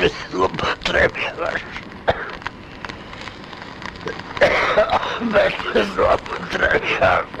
Desculpa, tremendo. Mas desculpa, tremendo.